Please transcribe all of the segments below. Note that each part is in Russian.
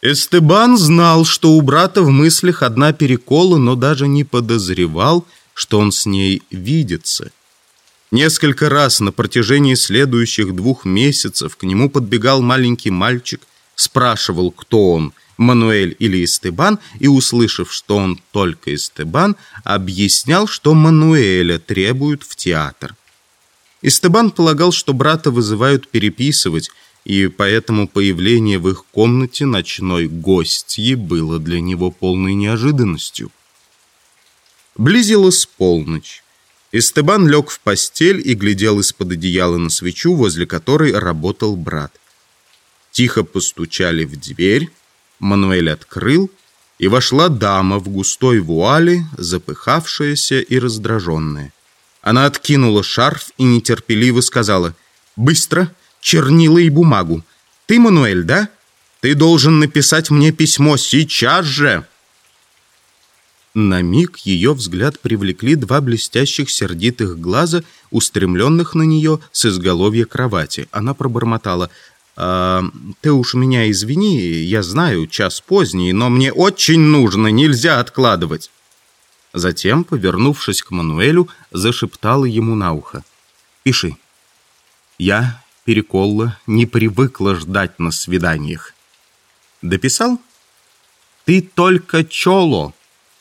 Эстебан знал, что у брата в мыслях одна перекола, но даже не подозревал, что он с ней видится. Несколько раз на протяжении следующих двух месяцев к нему подбегал маленький мальчик, спрашивал, кто он, Мануэль или Эстебан, и, услышав, что он только Эстебан, объяснял, что Мануэля требуют в театр. Эстебан полагал, что брата вызывают переписывать, и поэтому появление в их комнате ночной гостьи было для него полной неожиданностью. Близилась полночь. Эстебан лег в постель и глядел из-под одеяла на свечу, возле которой работал брат. Тихо постучали в дверь, Мануэль открыл, и вошла дама в густой вуале, запыхавшаяся и раздраженная. Она откинула шарф и нетерпеливо сказала «Быстро, чернила и бумагу. Ты, Мануэль, да? Ты должен написать мне письмо сейчас же!» На миг ее взгляд привлекли два блестящих сердитых глаза, устремленных на нее с изголовья кровати. Она пробормотала. «А, «Ты уж меня извини, я знаю, час поздний, но мне очень нужно, нельзя откладывать». Затем, повернувшись к Мануэлю, зашептала ему на ухо. «Пиши. Я, Переколла, не привыкла ждать на свиданиях». «Дописал?» «Ты только чоло!»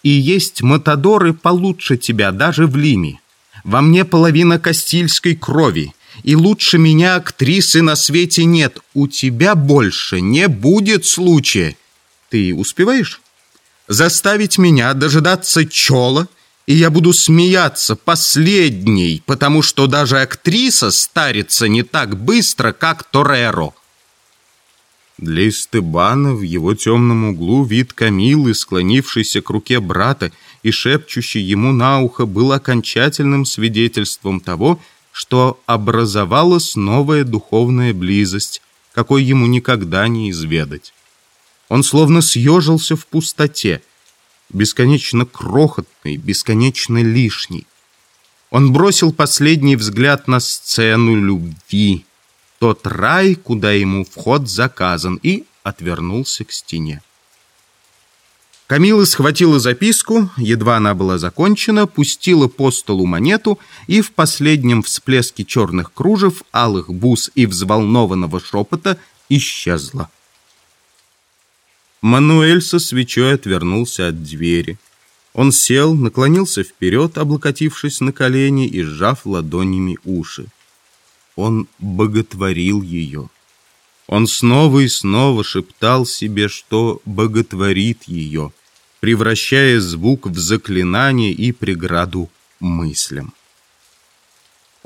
И есть матадоры получше тебя, даже в Лиме. Во мне половина кастильской крови, и лучше меня актрисы на свете нет. У тебя больше не будет случая. Ты успеваешь? Заставить меня дожидаться чола, и я буду смеяться последней, потому что даже актриса старится не так быстро, как Тореро. Для Истебана в его темном углу вид Камилы, склонившейся к руке брата и шепчущей ему на ухо, был окончательным свидетельством того, что образовалась новая духовная близость, какой ему никогда не изведать. Он словно съежился в пустоте, бесконечно крохотный, бесконечно лишний. Он бросил последний взгляд на сцену любви, тот рай, куда ему вход заказан, и отвернулся к стене. Камила схватила записку, едва она была закончена, пустила по столу монету и в последнем всплеске черных кружев, алых бус и взволнованного шепота исчезла. Мануэль со свечой отвернулся от двери. Он сел, наклонился вперед, облокотившись на колени и сжав ладонями уши. Он боготворил ее. Он снова и снова шептал себе, что боготворит ее, превращая звук в заклинание и преграду мыслям.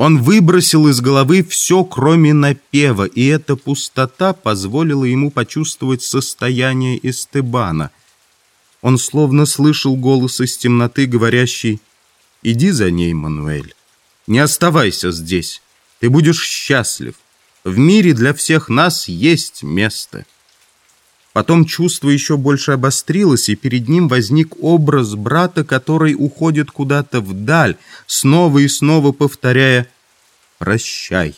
Он выбросил из головы все, кроме напева, и эта пустота позволила ему почувствовать состояние Эстебана. Он словно слышал голос из темноты, говорящий «Иди за ней, Мануэль, не оставайся здесь». Ты будешь счастлив. В мире для всех нас есть место. Потом чувство еще больше обострилось, и перед ним возник образ брата, который уходит куда-то вдаль, снова и снова повторяя «Прощай».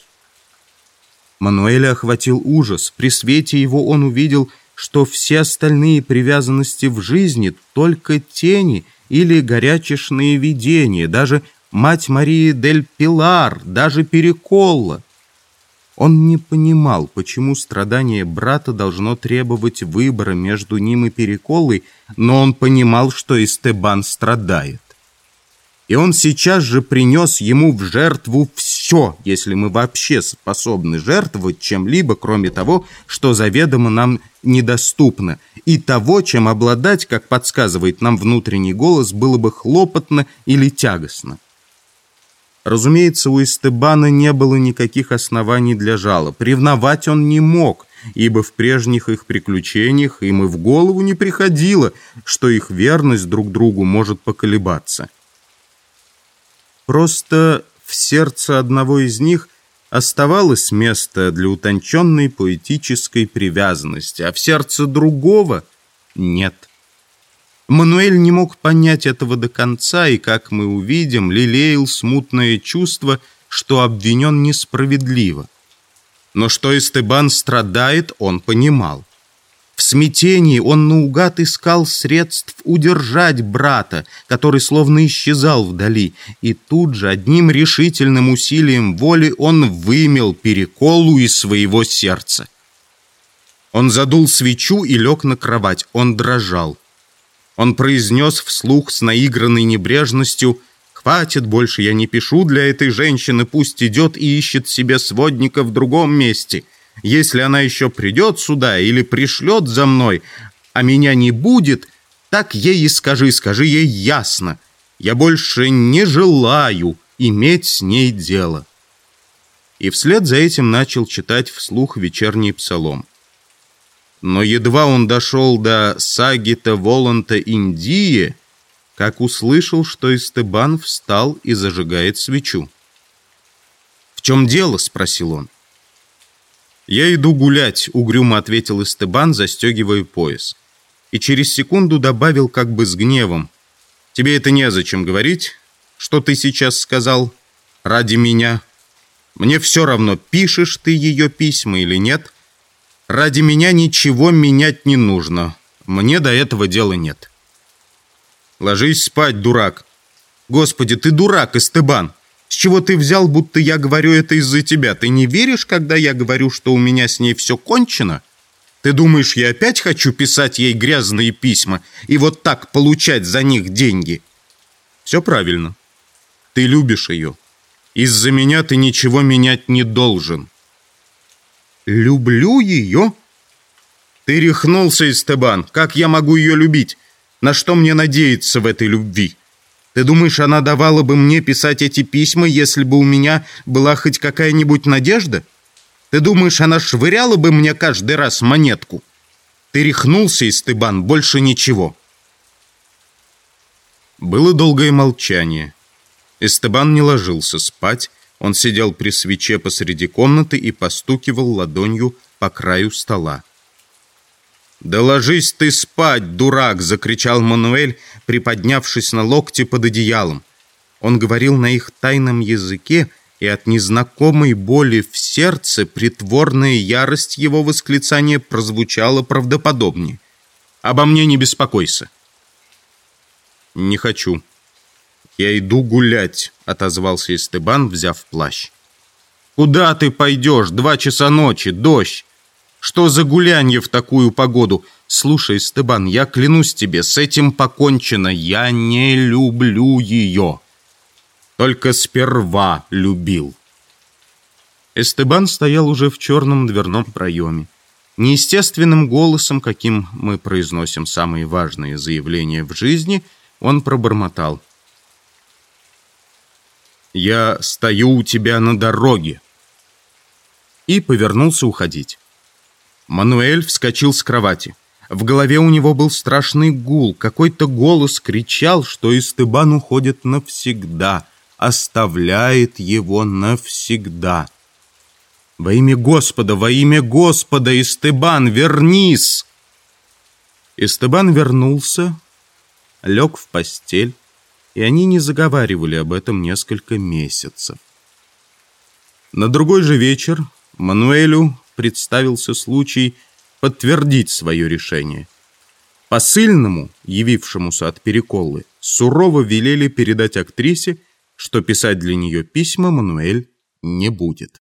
Мануэля охватил ужас. При свете его он увидел, что все остальные привязанности в жизни — только тени или горячешные видения, даже мать Марии дель Пилар, даже Переколла. Он не понимал, почему страдание брата должно требовать выбора между ним и Переколлой, но он понимал, что Эстебан страдает. И он сейчас же принес ему в жертву все, если мы вообще способны жертвовать чем-либо, кроме того, что заведомо нам недоступно, и того, чем обладать, как подсказывает нам внутренний голос, было бы хлопотно или тягостно. Разумеется, у Эстебана не было никаких оснований для жалоб. Ревновать он не мог, ибо в прежних их приключениях им и в голову не приходило, что их верность друг другу может поколебаться. Просто в сердце одного из них оставалось место для утонченной поэтической привязанности, а в сердце другого нет. Мануэль не мог понять этого до конца и, как мы увидим, лелеял смутное чувство, что обвинен несправедливо. Но что Эстебан страдает, он понимал. В смятении он наугад искал средств удержать брата, который словно исчезал вдали, и тут же одним решительным усилием воли он вымел переколу из своего сердца. Он задул свечу и лег на кровать. Он дрожал. Он произнес вслух с наигранной небрежностью «Хватит больше, я не пишу для этой женщины, пусть идет и ищет себе сводника в другом месте». Если она еще придет сюда или пришлет за мной, а меня не будет, так ей и скажи, скажи ей ясно. Я больше не желаю иметь с ней дело». И вслед за этим начал читать вслух вечерний псалом. Но едва он дошел до Сагита Воланта Индии, как услышал, что Истебан встал и зажигает свечу. «В чем дело?» — спросил он. «Я иду гулять», — угрюмо ответил Эстебан, застегивая пояс. И через секунду добавил как бы с гневом. «Тебе это незачем говорить, что ты сейчас сказал ради меня. Мне все равно, пишешь ты ее письма или нет. Ради меня ничего менять не нужно. Мне до этого дела нет». «Ложись спать, дурак». «Господи, ты дурак, Эстебан!» С чего ты взял, будто я говорю это из-за тебя? Ты не веришь, когда я говорю, что у меня с ней все кончено? Ты думаешь, я опять хочу писать ей грязные письма и вот так получать за них деньги? Все правильно. Ты любишь ее. Из-за меня ты ничего менять не должен. Люблю ее? Ты рехнулся, Истебан. Как я могу ее любить? На что мне надеяться в этой любви? Ты думаешь, она давала бы мне писать эти письма, если бы у меня была хоть какая-нибудь надежда? Ты думаешь, она швыряла бы мне каждый раз монетку? Ты рехнулся, Истыбан, больше ничего. Было долгое молчание. Эстебан не ложился спать. Он сидел при свече посреди комнаты и постукивал ладонью по краю стола. «Да ложись ты спать, дурак!» — закричал Мануэль, приподнявшись на локте под одеялом. Он говорил на их тайном языке, и от незнакомой боли в сердце притворная ярость его восклицания прозвучала правдоподобнее. «Обо мне не беспокойся». «Не хочу. Я иду гулять», — отозвался Истебан, взяв плащ. «Куда ты пойдешь? Два часа ночи, дождь. Что за гулянье в такую погоду? Слушай, Стебан, я клянусь тебе, с этим покончено. Я не люблю ее. Только сперва любил. Эстебан стоял уже в черном дверном проеме. Неестественным голосом, каким мы произносим самые важные заявления в жизни, он пробормотал. «Я стою у тебя на дороге!» И повернулся уходить. Мануэль вскочил с кровати. В голове у него был страшный гул. Какой-то голос кричал, что Истыбан уходит навсегда, оставляет его навсегда. «Во имя Господа, во имя Господа, Истыбан, вернись!» Истыбан вернулся, лег в постель, и они не заговаривали об этом несколько месяцев. На другой же вечер Мануэлю представился случай подтвердить свое решение. Посыльному, явившемуся от Переколы, сурово велели передать актрисе, что писать для нее письма Мануэль не будет.